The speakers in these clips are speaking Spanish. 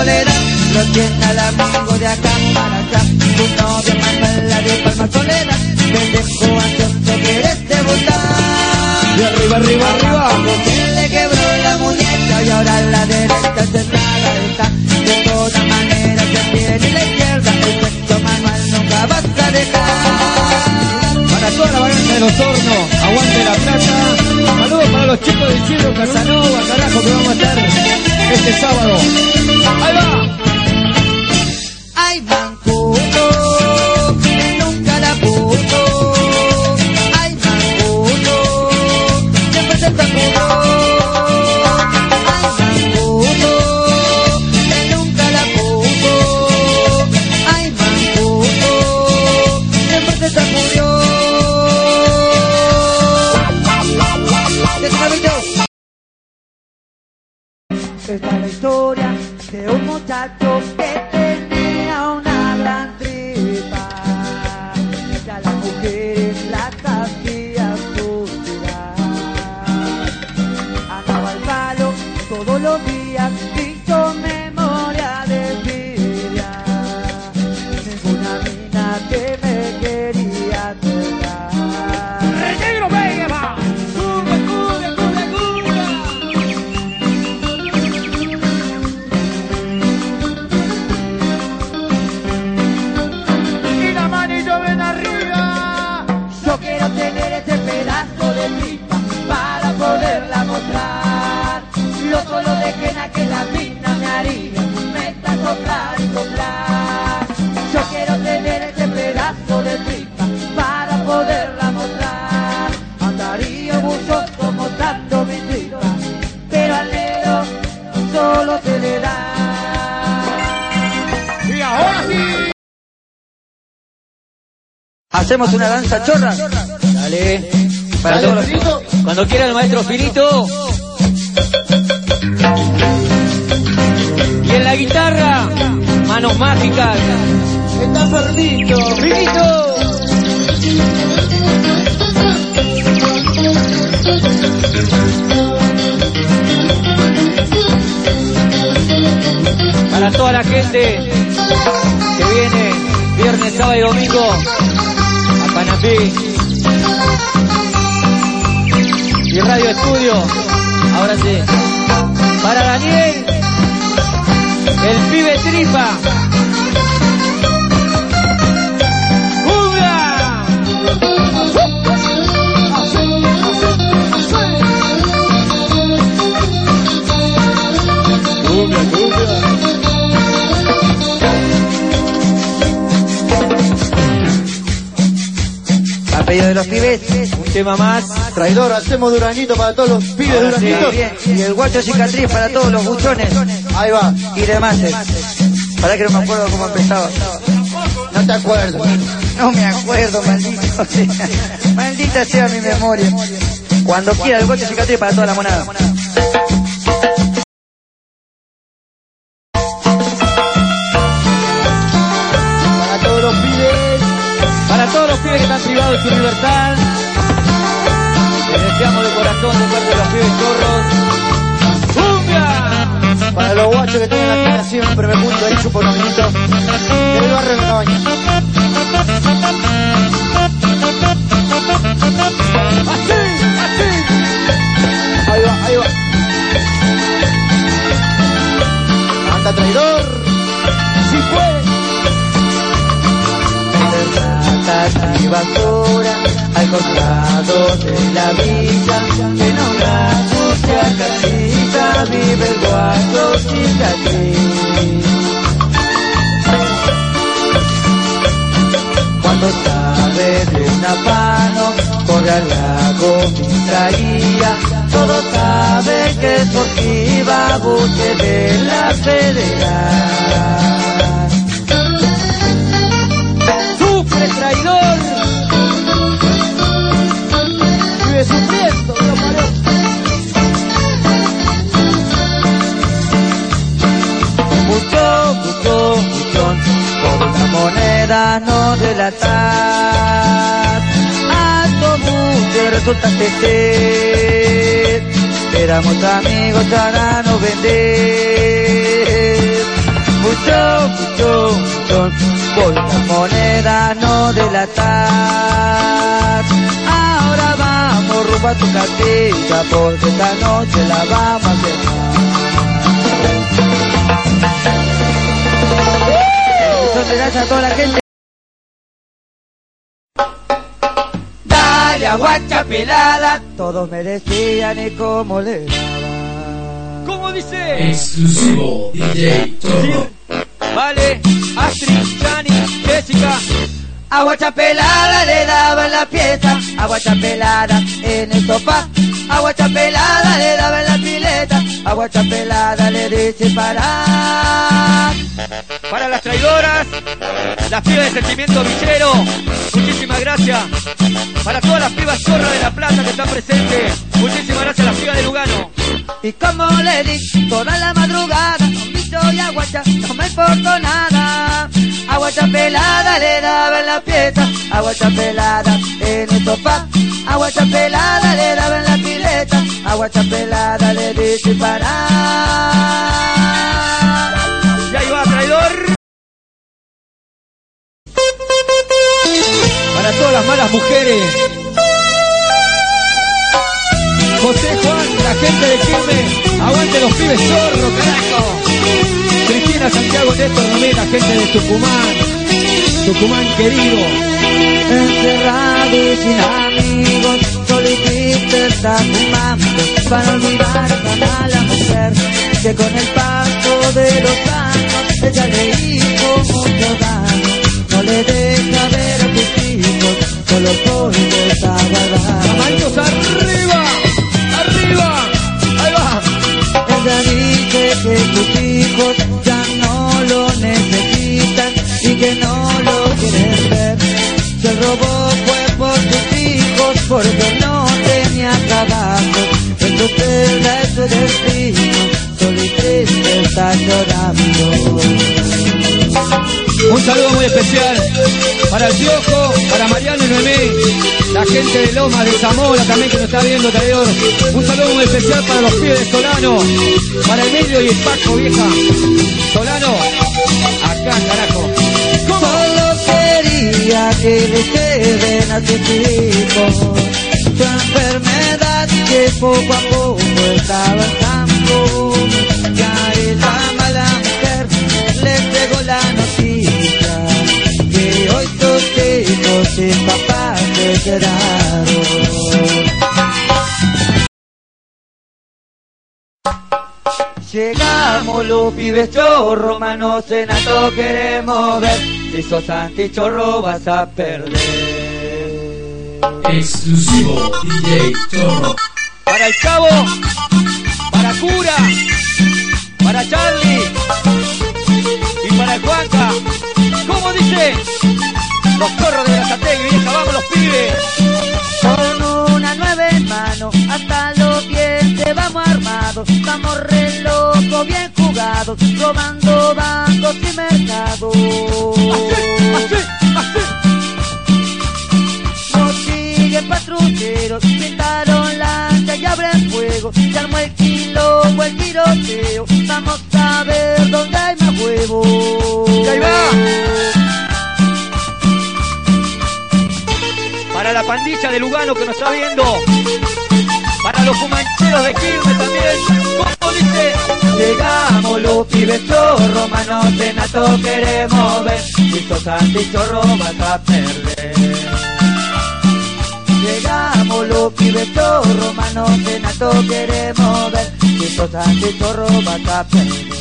soledad lo tiene al amigo de acá para allá. Tu novia Manuela de Palma Soledad te dejó ansioso, quieres debutar. Y arriba, arriba, arriba. Porque le quebró la muñeca y ahora la derecha se está. De todas maneras se tiene la izquierda, el sexto manual nunca vas a dejar. Para toda la variante de los los chicos Isidro Casanova, carajo, que vamos a estar este sábado. ¡Ahí! De un muchacho que ¿Hacemos una danza chorra? Dale. Para todos los- Cuando quiera el maestro Finito. Y en la guitarra, manos mágicas. Está Fernito. ¡Finito! Para toda la gente que viene viernes, sábado y domingo a Panapí y Radio Estudio. Ahora sí. Para Daniel, el pibe tripa. Cumbia. Pedido de los pibes. Un tema más. Traidor, hacemos duranito para todos los pibes Ahora sí. duranitos. Bien, Y el guacho cicatriz para todos los buchones Ahí va. y demás. Para que no me acuerdo cómo empezaba. No te acuerdo. No me acuerdo, maldito sea. Maldita sea mi memoria. Cuando quiera el guacho cicatriz para toda la monada. Los pibes que están privados de su libertad. Les deseamos de corazón de parte de los pibes chorros. ¡Cumbia! Para los guachos que tienen la tienda siempre me junto ahí, chupo unos minutos. Del barrio de Cabaña. ¡Así! ¡Así! Ahí va, ahí va. Anda traidor. Al costado de la villa en una sucia casita vive el guacho cicatriz cuando sabe de un afano corre al lago traía todo sabe que es portiva buque de la federal sufriendo. Mucho, mucho, muchón, por una moneda no delatar. Alto buque pues resulta que éramos amigos, ahora no vender. Mucho, mucho, mucho, por la moneda no delatar. Ahora vamos rumbo a tu casita, porque esta noche la vamos a quemar. Entonces gracias a toda la gente. Dale a guacha pelada, todos me decían y cómo le daba. ¿Cómo dice? Exclusivo DJ Zorro. Vale, Astrid, Chani, Jessica. Agua chapelada le daba en la pieza, agua chapelada en el sofá, agua chapelada le daba en la pileta, agua chapelada le dice parar. Para las traidoras, las pibas de sentimiento villero, muchísimas gracias. Para todas las pibas zorras de La Plata que están presentes, muchísimas gracias a las pibas de Lugano. Y como le di toda la madrugada, con y aguacha, no me importó nada. Agua chapelada le daba en la pieza, agua chapelada en el sofá, agua chapelada le daba en la pileta, agua chapelada le dice parar. Y ahí va, traidor. Para todas las malas mujeres. José Juan, la gente de Quilmes, aguante los pibes zorro, carajo. Cristina Santiago Néstor Romero, la gente de Tucumán, Tucumán querido. Encerrado y sin amigos, solitito está fumando para olvidar a la mujer que con el paso de los años ella le hizo mucho daño. No le deja ver a sus hijos, solo por está guardado. Manos arriba, arriba, ahí va. Ella dice que sus hijos robó fue por sus hijos porque no tenía trabajo. En su celda es su destino, solo y triste está llorando. Un saludo muy especial para el Piojo, para Mariano y Noemí, la gente de Loma, de Zamora también que nos está viendo, traidor. Un saludo muy especial para los pibes de Solano, para Emilio y el Paco, vieja. Solano, acá, carajo. Quería que queden a sus hijos su enfermedad que poco a poco está avanzando. Ya esa mala mujer le llegó la noticia que hoy sus hijos sin papá se quedaron. Llegamos los pibes chorro, manos en alto queremos ver. Si sos antichorro vas a perder. Exclusivo DJ Zorro. Para el Cabo, para Cura, para Charlie y para el Juanca. ¿Cómo dice? Los zorros de la Zategui, vieja, vamos los pibes. Con una nueva en mano, hasta los vamos Vamos re locos, bien jugados, robando bancos y mercados. Así, así. Nos siguen patrulleros, pintaron lancha y abren fuego. Se armó el quilombo, el tiroteo. Vamos a ver dónde hay más huevos. Y ahí va. Para la pandilla de Lugano que nos está viendo. Para los fumancheros de Quilmes también. ¿Cómo dice? Llegamos los pibes chorro, manos en alto queremos ver. Si sos antichorro vas a perder. Llegamos los pibes chorro, manos en alto queremos ver. Si sos antichorro vas a perder.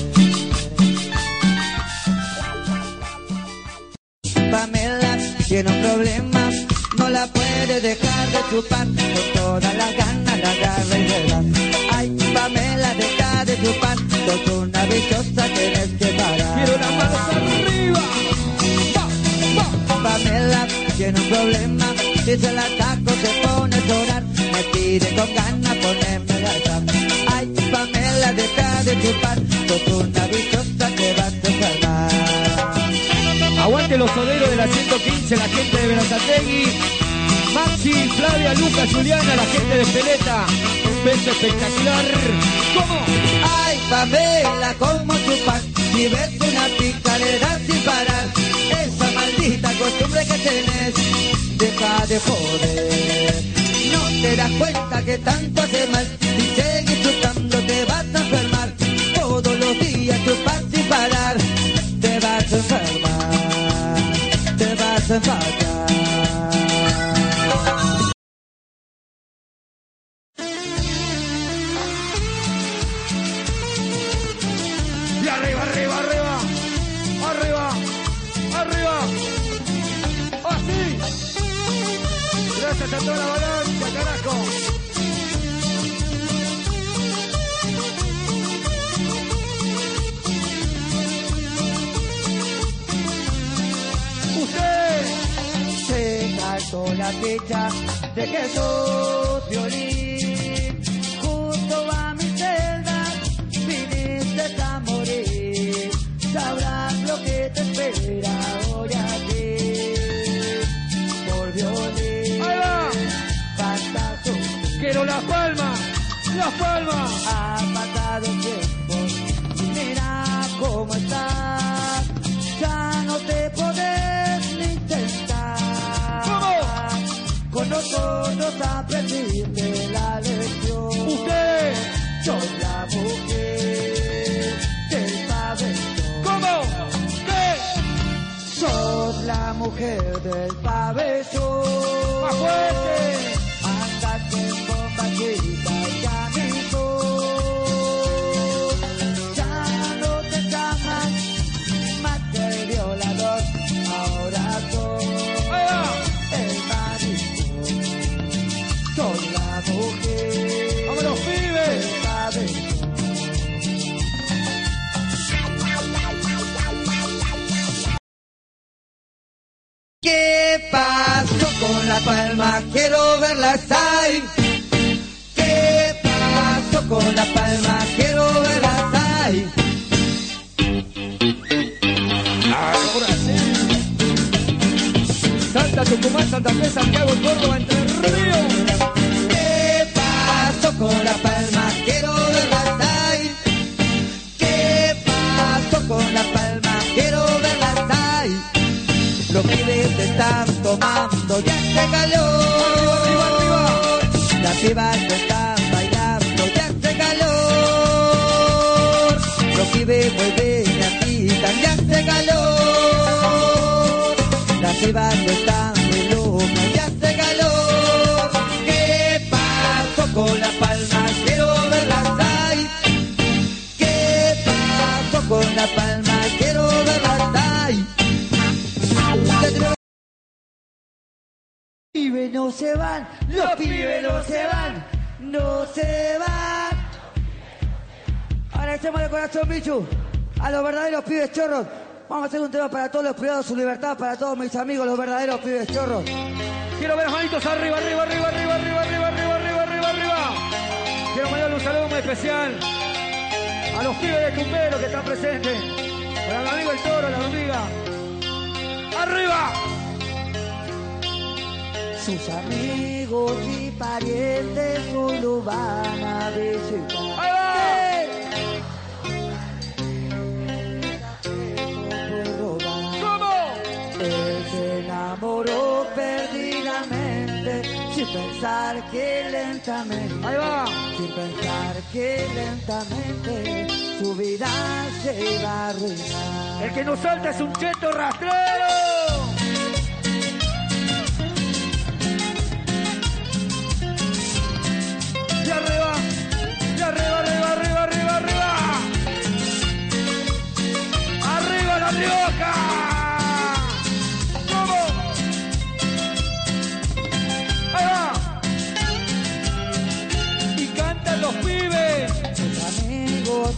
Pamela tiene un problema, no la puede dejar de chupar, con todas las ganas Ay, Pamela, deja de chupar, sos una viciosa, tienes que parar. Quiero las manos arriba. Pamela tiene un problema, si se la saco se pone a llorar, me pide con ganas ponerme la tapa. Ay, Pamela, deja de chupar, sos una viciosa, te vas a enfermar. Aguante los soderos de la 115, la gente de Berazategui. Maxi, Flavia, Lucas, Juliana, la gente de Peleta. Beso espectacular. ¿Cómo? Ay, Pamela, como chupas, si ves una pica le das sin parar. Esa maldita costumbre que tenés, deja de joder. No te das cuenta que tanto hace mal, si sigues chupando te vas a enfermar. Todos los días chupas sin parar, te vas a enfermar, te vas a enfermar. Arriba, arriba, arriba. Arriba. Arriba. Así. Gracias a toda la avalancha, carajo. Usted. Se calzó la fecha de que sos violín. La palma. Ha pasado tiempo, mira cómo estás, ya no te podés ni intentar. ¿Cómo? Con nosotros aprendiste la lección. Usted. Sos la mujer del pabellón. ¿Cómo? ¿Qué? Sos la mujer del pabellón. Más fuerte. Andate en bombachita Verlas ahí. ¿Qué pasó con la palma? Quiero verlas ahí. Ahora sí. Santa Tucumán, Santa Fe, Santiago, Córdoba, Entre Ríos. ¿Qué pasó con la palma? Quiero verlas ahí. ¿Qué pasó con la palma? Quiero verlas ahí. Los se están tomando las chivas no están bailando y hace calor. Los pibes vuelven aquí, también hace calor. Las chivas no están no se van, los pibes no se van, no se van. Ahora echamos de corazón, bichu, a los verdaderos pibes chorros. Vamos a hacer un tema para todos los privados, su libertad, para todos mis amigos, los verdaderos pibes chorros. Quiero ver las manitos arriba, arriba, arriba, arriba, arriba, arriba, arriba, arriba, arriba, arriba. Quiero mandarle un saludo muy especial a los pibes de Tumbero que están presentes. Para el amigo el toro, la hormiga. ¡Arriba! Sus amigos y parientes solo van a visitar. ¡Ahí va! Él se enamoró perdidamente, sin pensar que lentamente, Ahí va. sin pensar que lentamente su vida se iba a arruinar. El que no salta es un cheto rastrero.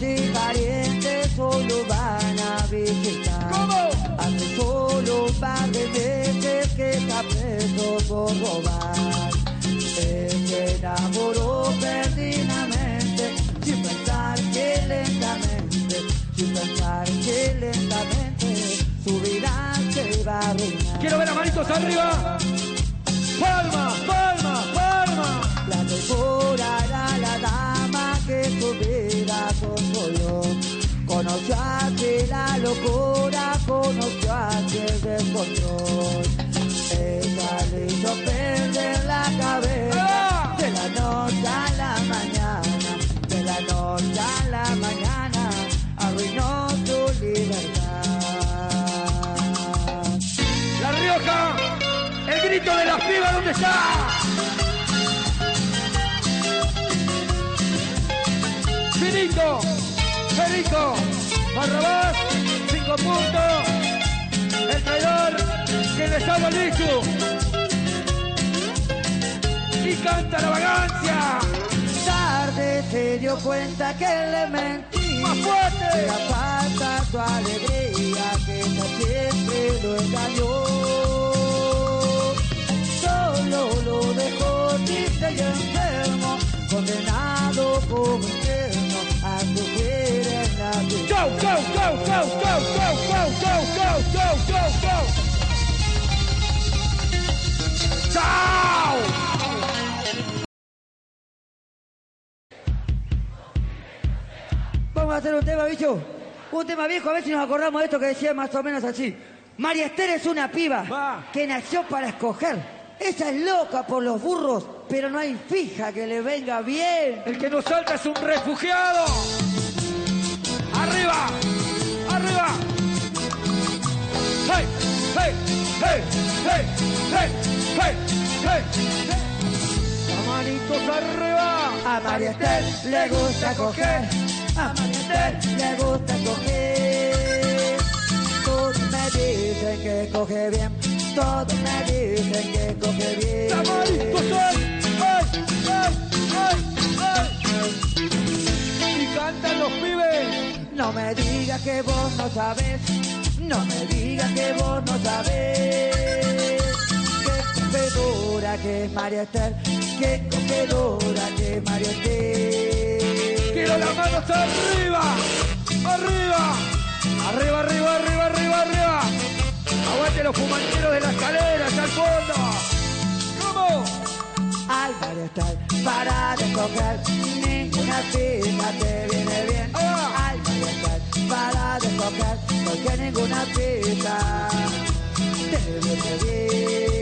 Y parientes solo van a visitar. ¿Cómo? Hace solo un par de meses que está preso por robar. Se enamoró perdidamente, sin pensar que lentamente, sin pensar que lentamente su vida se va a arruinar. Quiero ver las manitos arriba. ¿Dónde está? Finito, Federico, Barrabás, cinco puntos, el traidor que le salva el bicho. Y canta la vagancia. Tarde se dio cuenta que le mentí. ¡Más fuerte! La falta su alegría que siempre lo engañó. Dejó triste y enfermo, condenado como infierno a sufrir en la vida. Go, go, go, go, go, go, go, go, go, go, go, go. ¡Chao! Vamos a hacer un tema, bicho. Un tema viejo, a ver si nos acordamos de esto que decía más o menos así. María Esther es una piba Va. que nació para escoger. Ella es loca por los burros, pero no hay fija que le venga bien. El que nos salta es un refugiado. ¡Arriba! ¡Arriba! ¡Hey! ¡Hey! ¡Hey! ¡Hey! ¡Hey! ¡Hey! ¡Hey! ¡Las manitos arriba! A María Esther le gusta coger. A María Esther le gusta coger. Todos me dicen que coge bien. Todos me dicen que coge bien. Y cantan los pibes. No me digas que vos no sabes, no me digas que vos no sabes. Qué cogedora que es María Esther, qué cogedora que es María Esther. Quiero las manos arriba, arriba, arriba, arriba, arriba, arriba, arriba. Aguante los fumanteros de la escalera hasta el fondo. ¿Cómo? alma de estar para descoger ninguna fija te viene bien. Alma de estar para descoger porque ninguna fija te viene bien.